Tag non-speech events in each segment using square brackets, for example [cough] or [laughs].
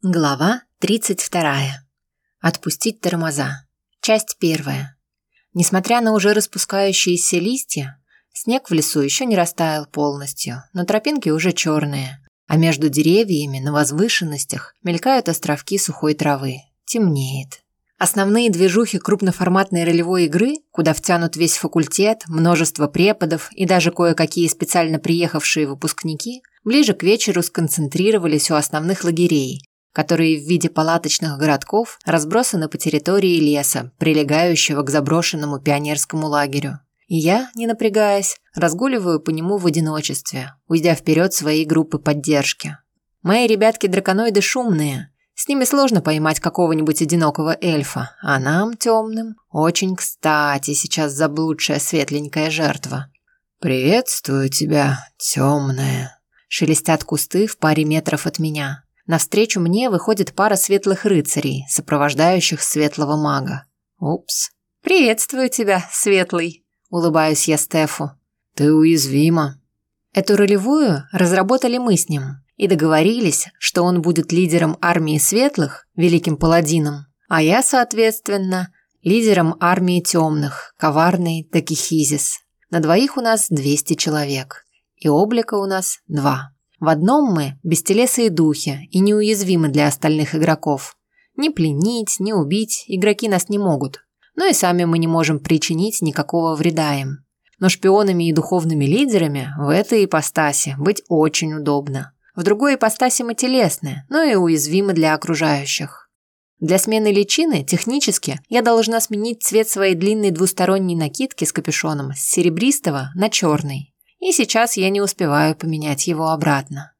Глава 32. Отпустить тормоза. Часть первая. Несмотря на уже распускающиеся листья, снег в лесу еще не растаял полностью, но тропинки уже черные, а между деревьями на возвышенностях мелькают островки сухой травы. Темнеет. Основные движухи крупноформатной ролевой игры, куда втянут весь факультет, множество преподов и даже кое-какие специально приехавшие выпускники, ближе к вечеру сконцентрировались у основных лагерей, которые в виде палаточных городков разбросаны по территории леса, прилегающего к заброшенному пионерскому лагерю. И я, не напрягаясь, разгуливаю по нему в одиночестве, уйдя вперед своей группы поддержки. Мои ребятки-драконоиды шумные, с ними сложно поймать какого-нибудь одинокого эльфа, а нам, темным, очень кстати сейчас заблудшая светленькая жертва. «Приветствую тебя, темная», – шелестят кусты в паре метров от меня. Навстречу мне выходит пара светлых рыцарей, сопровождающих светлого мага. Упс. «Приветствую тебя, светлый», – улыбаюсь я Стефу. «Ты уязвима». Эту ролевую разработали мы с ним и договорились, что он будет лидером армии светлых, великим паладином, а я, соответственно, лидером армии темных, коварный Такихизис. На двоих у нас 200 человек, и облика у нас два. В одном мы – бестелесые духи и неуязвимы для остальных игроков. Ни пленить, ни убить игроки нас не могут. Но и сами мы не можем причинить никакого вреда им. Но шпионами и духовными лидерами в этой ипостаси быть очень удобно. В другой ипостаси мы телесны, но и уязвимы для окружающих. Для смены личины, технически, я должна сменить цвет своей длинной двусторонней накидки с капюшоном с серебристого на черный и сейчас я не успеваю поменять его обратно.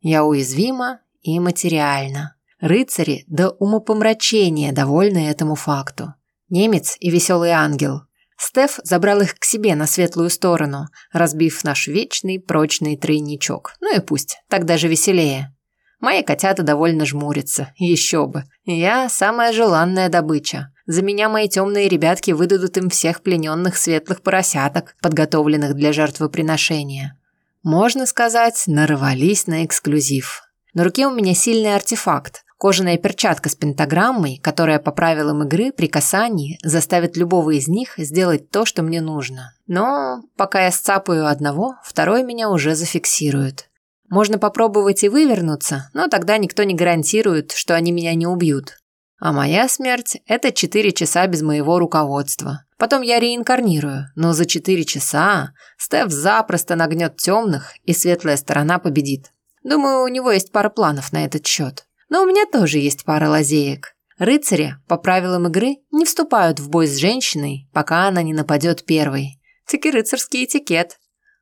Я уязвима и материально. Рыцари до умопомрачения довольны этому факту. Немец и веселый ангел. Стеф забрал их к себе на светлую сторону, разбив наш вечный прочный тройничок. Ну и пусть, так даже веселее. Мои котята довольно жмурятся, еще бы. Я самая желанная добыча. За меня мои темные ребятки выдадут им всех плененных светлых поросяток, подготовленных для жертвоприношения. Можно сказать, нарвались на эксклюзив. На руке у меня сильный артефакт. Кожаная перчатка с пентаграммой, которая по правилам игры при касании заставит любого из них сделать то, что мне нужно. Но пока я сцапаю одного, второй меня уже зафиксирует. Можно попробовать и вывернуться, но тогда никто не гарантирует, что они меня не убьют. А моя смерть – это 4 часа без моего руководства. Потом я реинкарнирую, но за 4 часа Стеф запросто нагнет темных, и светлая сторона победит. Думаю, у него есть пара планов на этот счет. Но у меня тоже есть пара лазеек. Рыцари, по правилам игры, не вступают в бой с женщиной, пока она не нападет первой. Таки рыцарский этикет.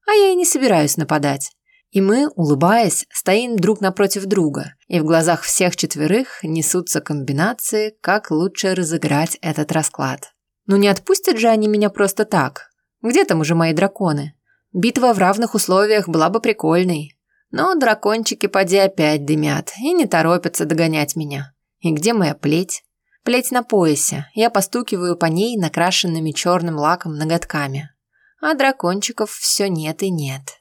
А я и не собираюсь нападать. И мы, улыбаясь, стоим друг напротив друга, и в глазах всех четверых несутся комбинации, как лучше разыграть этот расклад. Ну не отпустят же они меня просто так. Где там уже мои драконы? Битва в равных условиях была бы прикольной. Но дракончики поди опять дымят и не торопятся догонять меня. И где моя плеть? Плеть на поясе. Я постукиваю по ней накрашенными черным лаком ноготками. А дракончиков все нет и нет.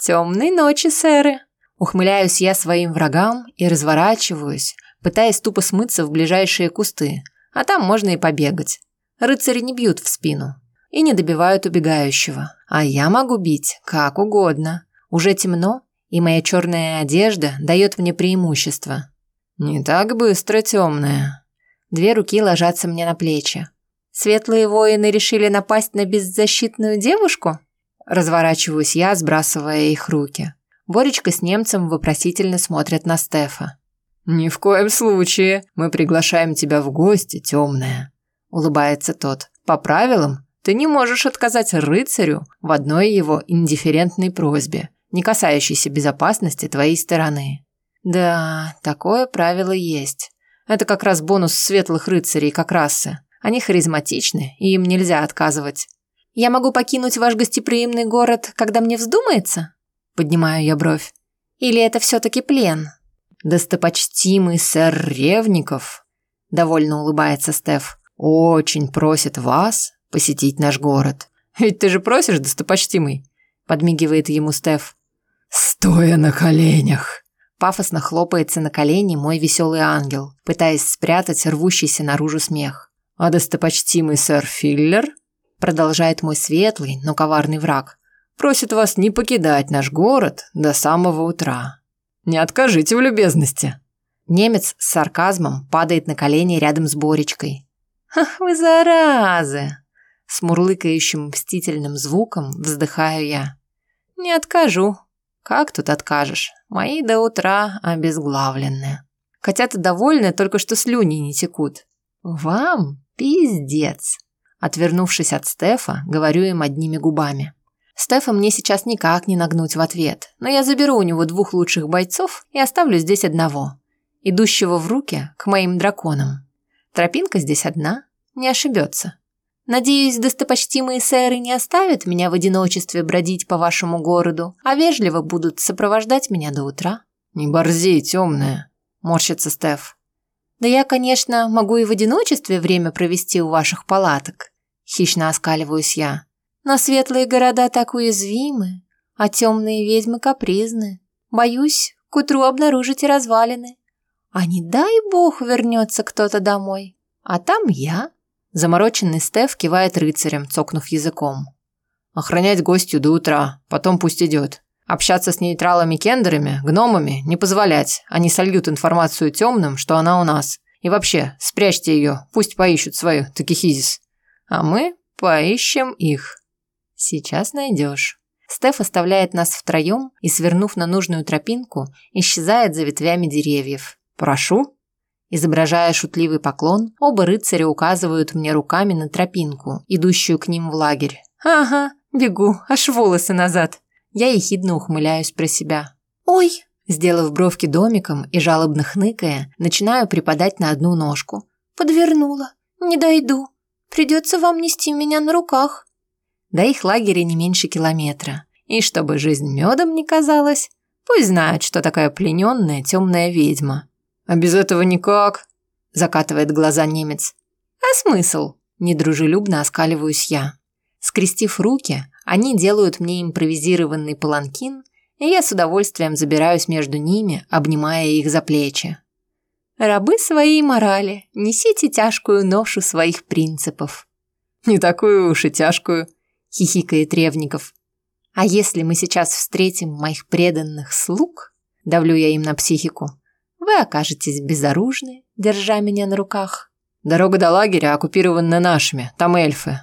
«Темной ночи, сэры!» Ухмыляюсь я своим врагам и разворачиваюсь, пытаясь тупо смыться в ближайшие кусты, а там можно и побегать. Рыцари не бьют в спину и не добивают убегающего, а я могу бить как угодно. Уже темно, и моя черная одежда дает мне преимущество. «Не так быстро, темная». Две руки ложатся мне на плечи. «Светлые воины решили напасть на беззащитную девушку?» Разворачиваюсь я, сбрасывая их руки. Боречка с немцем вопросительно смотрят на Стефа. «Ни в коем случае. Мы приглашаем тебя в гости, темная», – улыбается тот. «По правилам, ты не можешь отказать рыцарю в одной его индифферентной просьбе, не касающейся безопасности твоей стороны». «Да, такое правило есть. Это как раз бонус светлых рыцарей как расы. Они харизматичны, и им нельзя отказывать. Я могу покинуть ваш гостеприимный город, когда мне вздумается? Поднимаю я бровь. Или это все-таки плен? Достопочтимый сэр Ревников, довольно улыбается Стеф, очень просит вас посетить наш город. Ведь ты же просишь, достопочтимый, подмигивает ему Стеф. Стоя на коленях, Пафосно хлопается на колени мой веселый ангел, пытаясь спрятать рвущийся наружу смех. «А достопочтимый сэр Филлер?» Продолжает мой светлый, но коварный враг. «Просит вас не покидать наш город до самого утра. Не откажите в любезности». Немец с сарказмом падает на колени рядом с Боречкой. «Ах вы заразы!» С мурлыкающим мстительным звуком вздыхаю я. «Не откажу. Как тут откажешь? Мои до утра обезглавлены. Котята довольны, только что слюни не текут. Вам пиздец!» Отвернувшись от Стефа, говорю им одними губами. Стефа мне сейчас никак не нагнуть в ответ, но я заберу у него двух лучших бойцов и оставлю здесь одного, идущего в руки к моим драконам. Тропинка здесь одна, не ошибется. Надеюсь, достопочтимые сэры не оставят меня в одиночестве бродить по вашему городу, а вежливо будут сопровождать меня до утра. Не борзи, темная, морщится Стеф. Да я, конечно, могу и в одиночестве время провести у ваших палаток. Хищно оскаливаюсь я. Но светлые города так уязвимы, а темные ведьмы капризны. Боюсь, к утру обнаружите развалины. А не дай бог вернется кто-то домой. А там я. Замороченный Стеф кивает рыцарем, цокнув языком. Охранять гостью до утра, потом пусть идет. Общаться с нейтралами-кендерами, гномами не позволять. Они сольют информацию темным, что она у нас. И вообще, спрячьте ее, пусть поищут свою Такихизис. А мы поищем их. Сейчас найдешь. Стеф оставляет нас втроем и, свернув на нужную тропинку, исчезает за ветвями деревьев. «Прошу», Изображая шутливый поклон, оба рыцаря указывают мне руками на тропинку, идущую к ним в лагерь. «Ага, бегу, аж волосы назад!» Я ехидно ухмыляюсь про себя. «Ой!» Сделав бровки домиком и жалобно хныкая, начинаю припадать на одну ножку. «Подвернула. Не дойду. Придется вам нести меня на руках». До их лагеря не меньше километра. И чтобы жизнь медом не казалась, пусть знают, что такая плененная темная ведьма. «А без этого никак», – закатывает глаза немец. «А смысл?» – недружелюбно оскаливаюсь я. Скрестив руки, они делают мне импровизированный паланкин, и я с удовольствием забираюсь между ними, обнимая их за плечи. «Рабы своей морали, несите тяжкую ношу своих принципов». «Не такую уж и тяжкую», – хихикает Ревников. «А если мы сейчас встретим моих преданных слуг?» – давлю я им на психику вы окажетесь безоружны, держа меня на руках. Дорога до лагеря оккупирована нашими, там эльфы.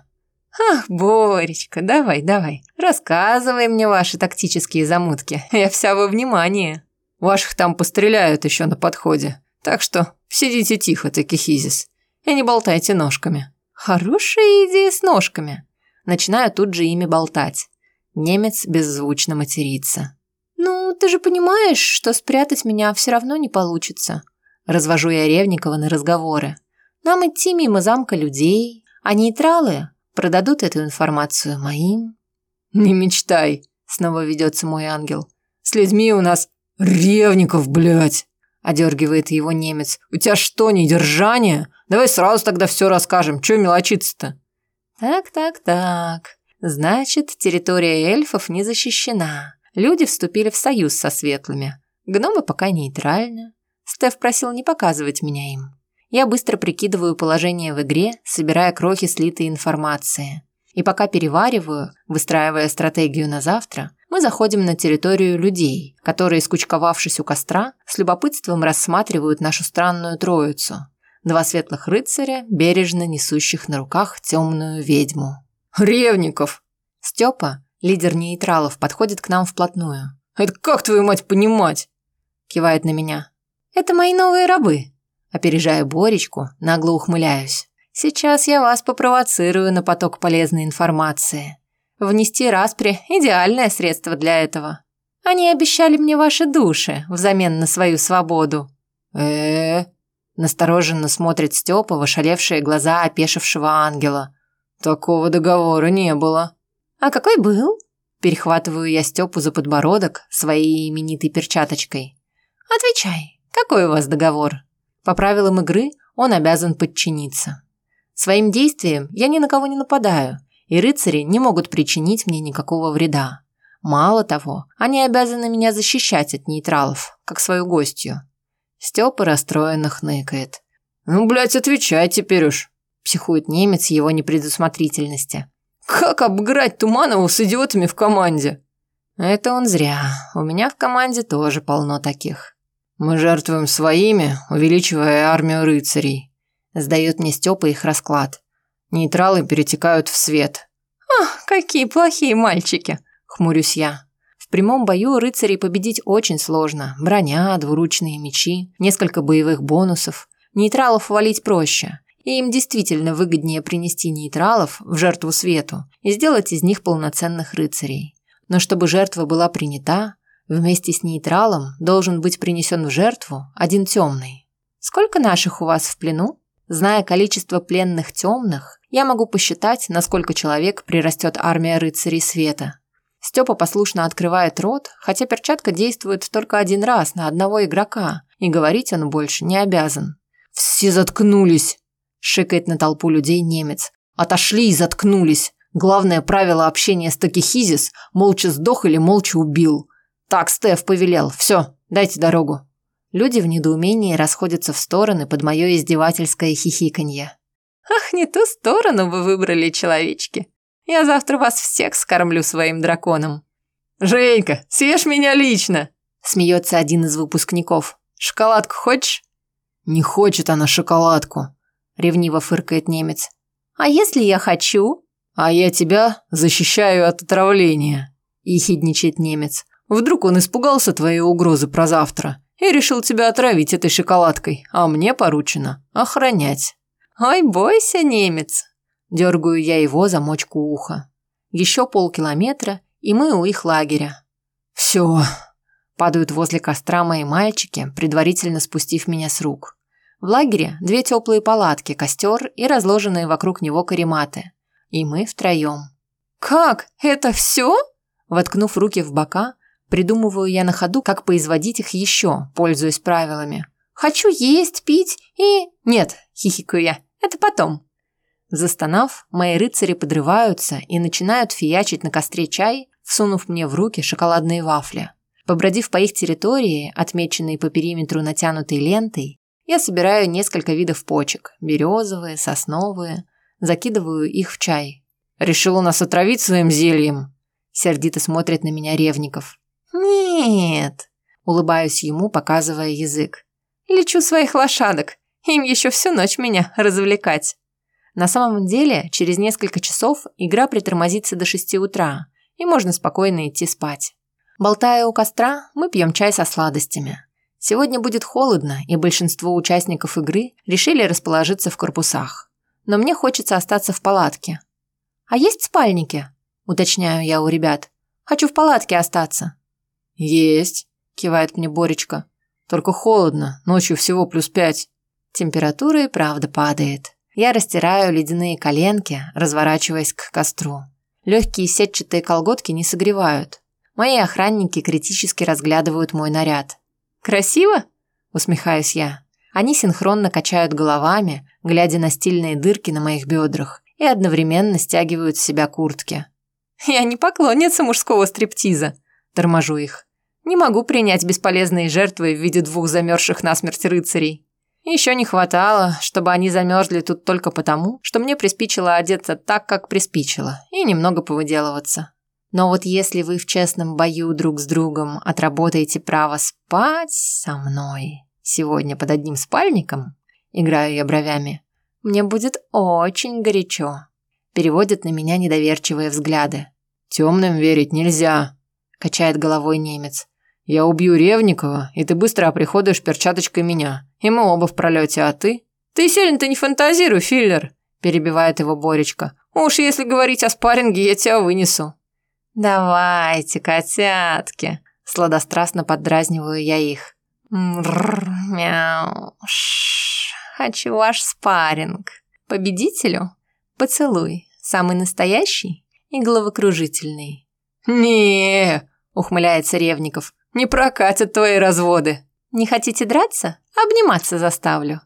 Ах, Боречка, давай, давай, рассказывай мне ваши тактические замутки, [laughs] я вся во внимании. Ваших там постреляют еще на подходе, так что сидите тихо, Такихизис, и не болтайте ножками. Хорошая идея с ножками. Начинаю тут же ими болтать. Немец беззвучно матерится. «Ну, ты же понимаешь, что спрятать меня все равно не получится». Развожу я Ревникова на разговоры. «Нам идти мимо замка людей, а нейтралы продадут эту информацию моим». «Не мечтай», — снова ведется мой ангел. «С людьми у нас Ревников, блядь!» – одергивает его немец. «У тебя что, недержание? Давай сразу тогда все расскажем. Чего мелочиться-то?» «Так, так, так. Значит, территория эльфов не защищена. Люди вступили в союз со светлыми. Гномы пока нейтральны. Стеф просил не показывать меня им. Я быстро прикидываю положение в игре, собирая крохи слитой информации. И пока перевариваю, выстраивая стратегию на завтра, мы заходим на территорию людей, которые, скучковавшись у костра, с любопытством рассматривают нашу странную троицу. Два светлых рыцаря, бережно несущих на руках темную ведьму. «Ревников!» Степа, Лидер нейтралов подходит к нам вплотную. «Это как твою мать понимать?» Кивает на меня. «Это мои новые рабы». Опережая Боречку, нагло ухмыляюсь. «Сейчас я вас попровоцирую на поток полезной информации. Внести распри – идеальное средство для этого. Они обещали мне ваши души взамен на свою свободу». «Э-э-э?» Настороженно смотрит Степа в ошалевшие глаза опешившего ангела. «Такого договора не было». «А какой был?» Перехватываю я Степу за подбородок своей именитой перчаточкой. «Отвечай, какой у вас договор?» По правилам игры он обязан подчиниться. Своим действием я ни на кого не нападаю, и рыцари не могут причинить мне никакого вреда. Мало того, они обязаны меня защищать от нейтралов, как свою гостью. Степа расстроенно хныкает. «Ну, блядь, отвечай теперь уж», – психует немец его непредусмотрительности. «Как обыграть Туманову с идиотами в команде?» «Это он зря. У меня в команде тоже полно таких». «Мы жертвуем своими, увеличивая армию рыцарей», – сдает мне Степа их расклад. Нейтралы перетекают в свет. «Ах, какие плохие мальчики!» – хмурюсь я. В прямом бою рыцарей победить очень сложно. Броня, двуручные мечи, несколько боевых бонусов. Нейтралов валить проще. И им действительно выгоднее принести нейтралов в жертву свету и сделать из них полноценных рыцарей. Но чтобы жертва была принята, вместе с нейтралом должен быть принесен в жертву один темный. Сколько наших у вас в плену? Зная количество пленных темных, я могу посчитать, на сколько человек прирастет армия рыцарей света. Степа послушно открывает рот, хотя перчатка действует только один раз на одного игрока, и говорить он больше не обязан. «Все заткнулись!» – шикает на толпу людей немец. «Отошли и заткнулись! Главное правило общения с Такихизис – молча сдох или молча убил. Так Стеф повелел. Все, дайте дорогу». Люди в недоумении расходятся в стороны под мое издевательское хихиканье. «Ах, не ту сторону вы выбрали, человечки!» Я завтра вас всех скормлю своим драконом». «Женька, съешь меня лично!» – смеется один из выпускников. «Шоколадку хочешь?» «Не хочет она шоколадку», – ревниво фыркает немец. «А если я хочу?» «А я тебя защищаю от отравления», – ехидничает немец. «Вдруг он испугался твоей угрозы про завтра и решил тебя отравить этой шоколадкой, а мне поручено охранять». «Ой, бойся, немец!» Дергаю я его за мочку уха. Еще полкилометра, и мы у их лагеря. Все. Падают возле костра мои мальчики, предварительно спустив меня с рук. В лагере две теплые палатки, костер и разложенные вокруг него карематы. И мы втроем. «Как? Это все?» Воткнув руки в бока, придумываю я на ходу, как поизводить их еще, пользуясь правилами. «Хочу есть, пить и...» «Нет», – хихикаю я, – «это потом». Застонав, мои рыцари подрываются и начинают фиячить на костре чай, всунув мне в руки шоколадные вафли. Побродив по их территории, отмеченной по периметру натянутой лентой, я собираю несколько видов почек – березовые, сосновые, закидываю их в чай. «Решил у нас отравить своим зельем?» Сердито смотрит на меня Ревников. «Нет», – улыбаюсь ему, показывая язык. «Лечу своих лошадок, им еще всю ночь меня развлекать». На самом деле, через несколько часов игра притормозится до 6 утра, и можно спокойно идти спать. Болтая у костра, мы пьем чай со сладостями. Сегодня будет холодно, и большинство участников игры решили расположиться в корпусах. Но мне хочется остаться в палатке. «А есть спальники?» – уточняю я у ребят. «Хочу в палатке остаться». «Есть», – кивает мне Боречка. «Только холодно, ночью всего плюс пять». Температура и правда падает. Я растираю ледяные коленки, разворачиваясь к костру. Легкие сетчатые колготки не согревают. Мои охранники критически разглядывают мой наряд. «Красиво?» – усмехаюсь я. Они синхронно качают головами, глядя на стильные дырки на моих бедрах, и одновременно стягивают с себя куртки. «Я не поклонница мужского стриптиза», – торможу их. «Не могу принять бесполезные жертвы в виде двух замерзших насмерть рыцарей». Еще не хватало, чтобы они замерзли тут только потому, что мне приспичило одеться так, как приспичило, и немного повыделываться. Но вот если вы в честном бою друг с другом отработаете право спать со мной сегодня под одним спальником, играю я бровями, мне будет очень горячо. Переводят на меня недоверчивые взгляды. «Темным верить нельзя», – качает головой немец. «Я убью Ревникова, и ты быстро оприходуешь перчаточкой меня. И мы оба в пролете, а ты? Ты сильно-то не фантазируй, филлер, перебивает его Боречка. Уж если говорить о спарринге, я тебя вынесу. Давайте, котятки, сладострастно поддразниваю я их. Мрррр, мяу, ш, хочу ваш спарринг. Победителю поцелуй, самый настоящий и головокружительный. не ухмыляется Ревников, не прокатят твои разводы. Не хотите драться? Обниматься заставлю.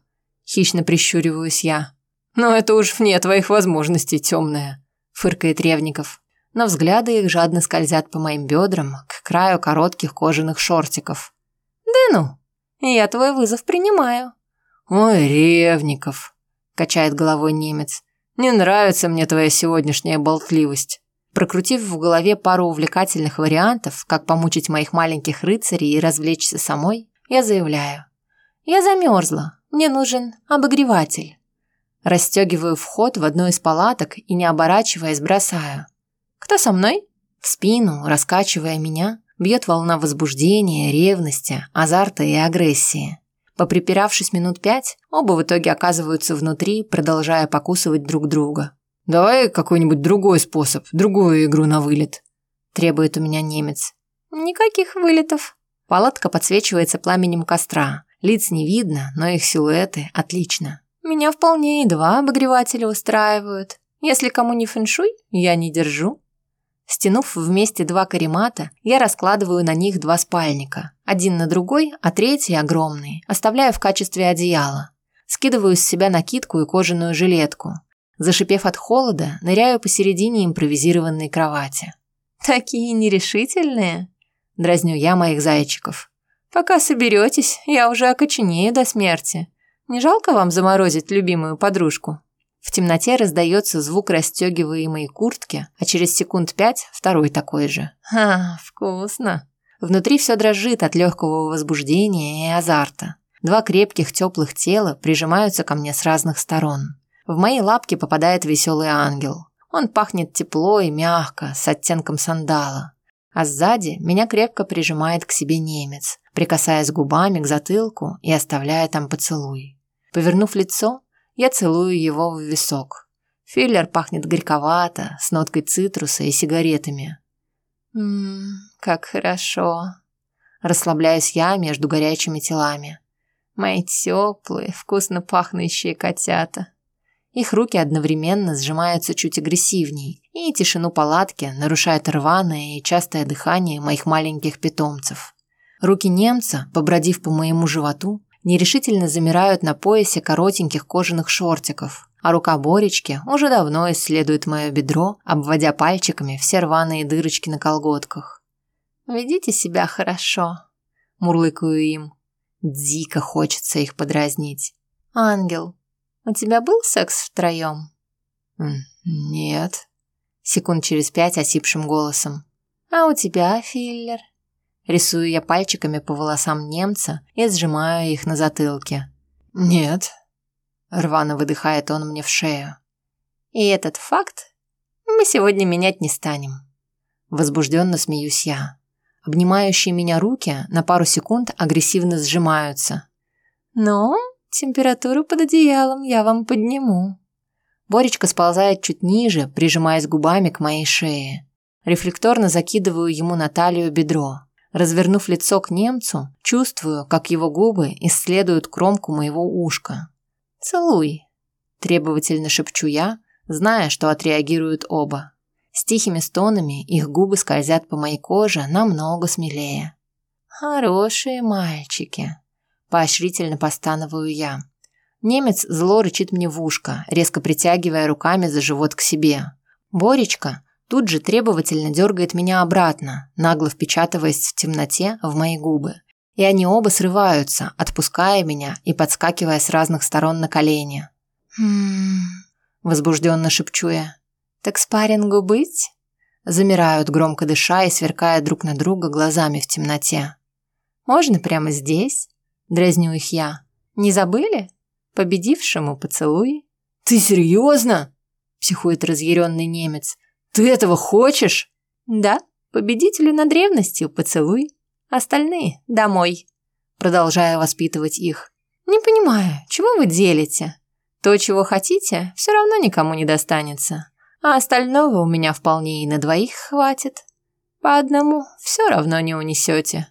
Хищно прищуриваюсь я. Но это уж вне твоих возможностей, темная, фыркает Ревников. Но взгляды их жадно скользят по моим бедрам к краю коротких кожаных шортиков. Да ну, я твой вызов принимаю. Ой, Ревников, качает головой немец. Не нравится мне твоя сегодняшняя болтливость. Прокрутив в голове пару увлекательных вариантов, как помучить моих маленьких рыцарей и развлечься самой, я заявляю. Я замерзла, мне нужен обогреватель. Расстегиваю вход в одну из палаток и, не оборачиваясь, бросаю. «Кто со мной?» В спину, раскачивая меня, бьет волна возбуждения, ревности, азарта и агрессии. Поприпиравшись минут пять, оба в итоге оказываются внутри, продолжая покусывать друг друга. «Давай какой-нибудь другой способ, другую игру на вылет», – требует у меня немец. «Никаких вылетов». Палатка подсвечивается пламенем костра. Лиц не видно, но их силуэты отлично. Меня вполне и два обогревателя устраивают. Если кому не фэншуй, я не держу. Стянув вместе два каремата, я раскладываю на них два спальника. Один на другой, а третий, огромный, оставляю в качестве одеяла. Скидываю с себя накидку и кожаную жилетку. Зашипев от холода, ныряю посередине импровизированной кровати. «Такие нерешительные!» – дразню я моих зайчиков. «Пока соберетесь, я уже окоченею до смерти. Не жалко вам заморозить любимую подружку?» В темноте раздается звук расстегиваемой куртки, а через секунд пять второй такой же. «Ха, вкусно!» Внутри все дрожит от легкого возбуждения и азарта. Два крепких теплых тела прижимаются ко мне с разных сторон. В мои лапки попадает веселый ангел. Он пахнет тепло и мягко, с оттенком сандала. А сзади меня крепко прижимает к себе немец, прикасаясь губами к затылку и оставляя там поцелуй. Повернув лицо, я целую его в висок. Филлер пахнет горьковато, с ноткой цитруса и сигаретами. «Ммм, как хорошо!» Расслабляюсь я между горячими телами. Мои теплые, вкусно пахнущие котята. Их руки одновременно сжимаются чуть агрессивней, и тишину палатки нарушает рваное и частое дыхание моих маленьких питомцев. Руки немца, побродив по моему животу, нерешительно замирают на поясе коротеньких кожаных шортиков, а рука Боречки уже давно исследует мое бедро, обводя пальчиками все рваные дырочки на колготках. «Ведите себя хорошо», – мурлыкаю им. Дико хочется их подразнить. «Ангел, у тебя был секс втроем?» «Нет», – секунд через пять осипшим голосом. «А у тебя, Филлер?» Рисую я пальчиками по волосам немца и сжимаю их на затылке. «Нет», – рвано выдыхает он мне в шею. «И этот факт мы сегодня менять не станем». Возбужденно смеюсь я. Обнимающие меня руки на пару секунд агрессивно сжимаются. «Но температуру под одеялом я вам подниму». Боречка сползает чуть ниже, прижимаясь губами к моей шее. Рефлекторно закидываю ему на талию бедро. Развернув лицо к немцу, чувствую, как его губы исследуют кромку моего ушка. «Целуй», – требовательно шепчу я, зная, что отреагируют оба. С тихими стонами их губы скользят по моей коже намного смелее. «Хорошие мальчики», – поощрительно постановую я. Немец зло рычит мне в ушко, резко притягивая руками за живот к себе. Боречка Тут же требовательно дергает меня обратно, нагло впечатываясь в темноте в мои губы. И они оба срываются, отпуская меня и подскакивая с разных сторон на колени. «Хм...» – возбужденно шепчу я. «Так спаррингу быть?» Замирают, громко дыша и сверкая друг на друга глазами в темноте. «Можно прямо здесь?» – дразню их я. «Не забыли? Победившему поцелуй». «Ты серьезно?» – психует разъяренный немец. Ты этого хочешь? Да, победителю над древностью поцелуй. Остальные домой. Продолжаю воспитывать их. Не понимаю, чего вы делите? То, чего хотите, все равно никому не достанется. А остального у меня вполне и на двоих хватит. По одному все равно не унесете.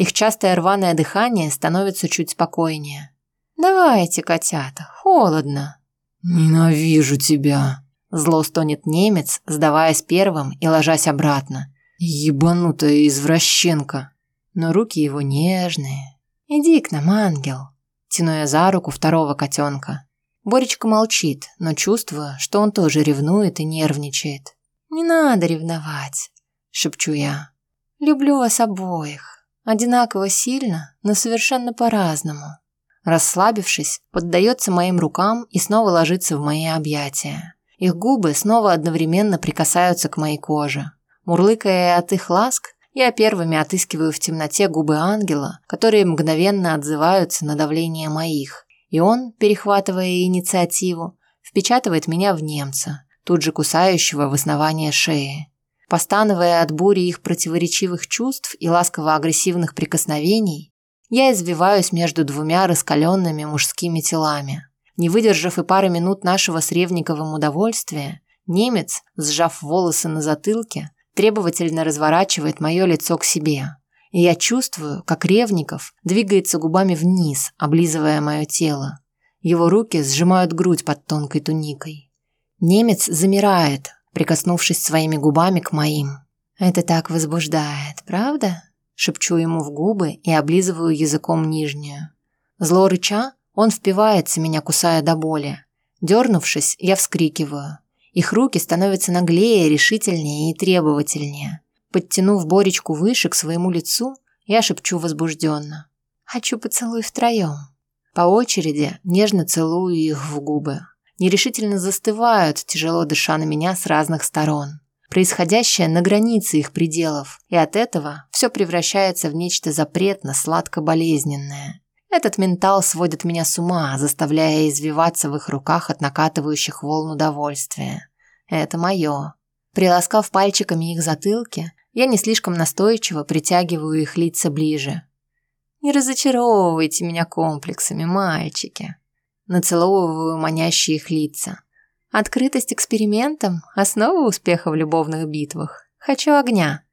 Их частое рваное дыхание становится чуть спокойнее. Давайте, котята, холодно. Ненавижу тебя. Зло стонет немец, сдаваясь первым и ложась обратно. Ебанутая извращенка. Но руки его нежные. «Иди к нам, ангел!» Тяну я за руку второго котенка. Боречка молчит, но чувствую, что он тоже ревнует и нервничает. «Не надо ревновать», – шепчу я. «Люблю вас обоих». Одинаково сильно, но совершенно по-разному. Расслабившись, поддается моим рукам и снова ложится в мои объятия. Их губы снова одновременно прикасаются к моей коже. Мурлыкая от их ласк, я первыми отыскиваю в темноте губы ангела, которые мгновенно отзываются на давление моих. И он, перехватывая инициативу, впечатывает меня в немца, тут же кусающего в основание шеи. Постановая от бури их противоречивых чувств и ласково-агрессивных прикосновений, я извиваюсь между двумя раскаленными мужскими телами. Не выдержав и пары минут нашего с Ревниковым удовольствия, немец, сжав волосы на затылке, требовательно разворачивает мое лицо к себе. И я чувствую, как Ревников двигается губами вниз, облизывая мое тело. Его руки сжимают грудь под тонкой туникой. Немец замирает, прикоснувшись своими губами к моим. «Это так возбуждает, правда?» Шепчу ему в губы и облизываю языком нижнюю. Зло рыча, он впивается меня, кусая до боли. Дернувшись, я вскрикиваю. Их руки становятся наглее, решительнее и требовательнее. Подтянув Боречку выше к своему лицу, я шепчу возбужденно. «Хочу поцелуй втроем». По очереди нежно целую их в губы нерешительно застывают, тяжело дыша на меня с разных сторон. Происходящее на границе их пределов, и от этого все превращается в нечто запретно-сладко-болезненное. Этот ментал сводит меня с ума, заставляя извиваться в их руках от накатывающих волн удовольствия. Это мое. Приласкав пальчиками их затылки, я не слишком настойчиво притягиваю их лица ближе. «Не разочаровывайте меня комплексами, мальчики», нацеловываю манящие их лица. Открытость экспериментам – основа успеха в любовных битвах. Хочу огня.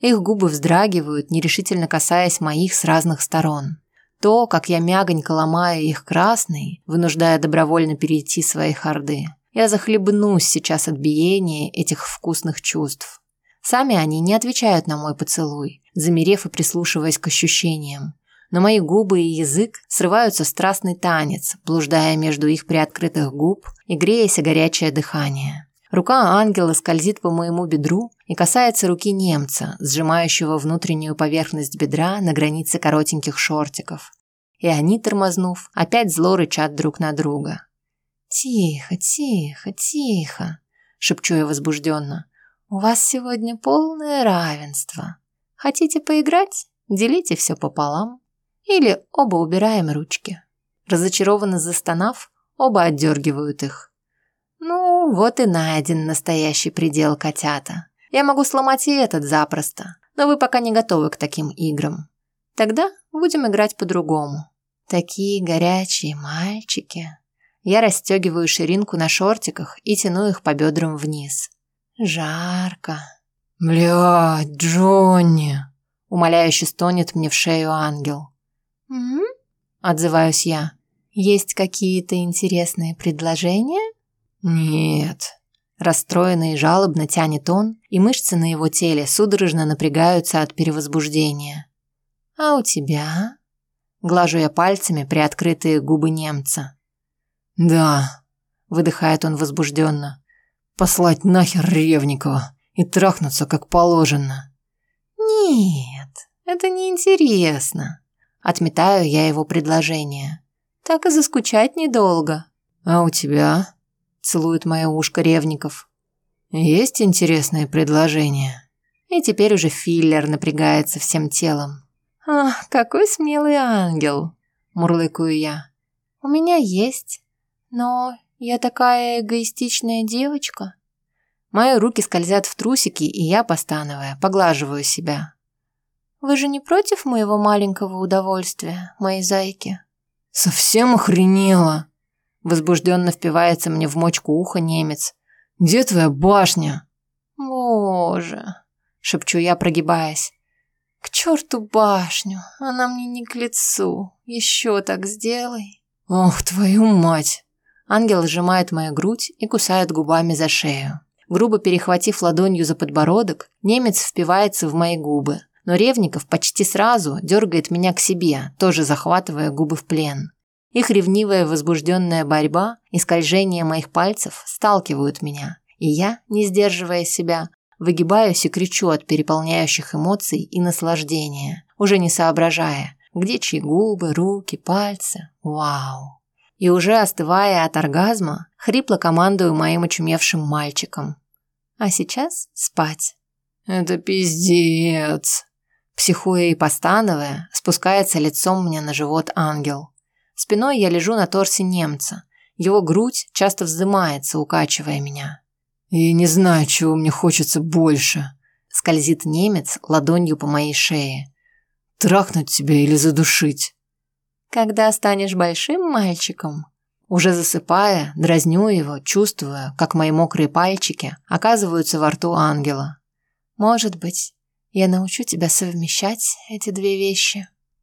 Их губы вздрагивают, нерешительно касаясь моих с разных сторон. То, как я мягонько ломаю их красный, вынуждая добровольно перейти свои хорды. Я захлебнусь сейчас от биения этих вкусных чувств. Сами они не отвечают на мой поцелуй, замерев и прислушиваясь к ощущениям. Но мои губы и язык срываются в страстный танец, блуждая между их приоткрытых губ и греясь о горячее дыхание. Рука ангела скользит по моему бедру и касается руки немца, сжимающего внутреннюю поверхность бедра на границе коротеньких шортиков. И они, тормознув, опять зло рычат друг на друга. «Тихо, тихо, тихо», – шепчу я возбужденно. «У вас сегодня полное равенство. Хотите поиграть? Делите все пополам». Или оба убираем ручки. Разочарованно застонав, оба отдергивают их. Ну, вот и найден настоящий предел котята. Я могу сломать и этот запросто, но вы пока не готовы к таким играм. Тогда будем играть по-другому. Такие горячие мальчики. Я расстегиваю ширинку на шортиках и тяну их по бедрам вниз. Жарко. «Блядь, Джонни!» Умоляюще стонет мне в шею ангел. «М?», отзываюсь я. «Есть какие-то интересные предложения?» «Нет». Расстроенно и жалобно тянет он, и мышцы на его теле судорожно напрягаются от перевозбуждения. «А у тебя?» Глажу я пальцами приоткрытые губы немца. «Да», — выдыхает он возбужденно. «Послать нахер Ревникова и трахнуться как положено». «Нет, это неинтересно», Отметаю я его предложение. Так и заскучать недолго. А у тебя? Целует мое ушко Ревников. Есть интересное предложение? И теперь уже филлер напрягается всем телом. «Ах, какой смелый ангел!» – мурлыкаю я. «У меня есть, но я такая эгоистичная девочка». Мои руки скользят в трусики, и я, постановая, поглаживаю себя. Вы же не против моего маленького удовольствия, мои зайки?» «Совсем охренела!» Возбужденно впивается мне в мочку уха немец. «Где твоя башня?» «Боже!» – шепчу я, прогибаясь. «К черту башню! Она мне не к лицу. Еще так сделай!» «Ох, твою мать!» Ангел сжимает мою грудь и кусает губами за шею. Грубо перехватив ладонью за подбородок, немец впивается в мои губы, но Ревников почти сразу дергает меня к себе, тоже захватывая губы в плен. Их ревнивая возбужденная борьба и скольжение моих пальцев сталкивают меня, и я, не сдерживая себя, Выгибаюсь и кричу от переполняющих эмоций и наслаждения, уже не соображая, где чьи губы, руки, пальцы. Вау. И уже остывая от оргазма, хрипло командую моим очумевшим мальчиком. А сейчас спать. Это пиздец. Психуя и постановая, спускается лицом мне на живот ангел. Спиной я лежу на торсе немца. Его грудь часто вздымается, укачивая меня. «И не знаю, чего мне хочется больше», – скользит немец ладонью по моей шее. «Трахнуть тебя или задушить?» «Когда станешь большим мальчиком?» Уже засыпая, дразню его, чувствуя, как мои мокрые пальчики оказываются во рту ангела. «Может быть, я научу тебя совмещать эти две вещи?»